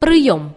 Прием!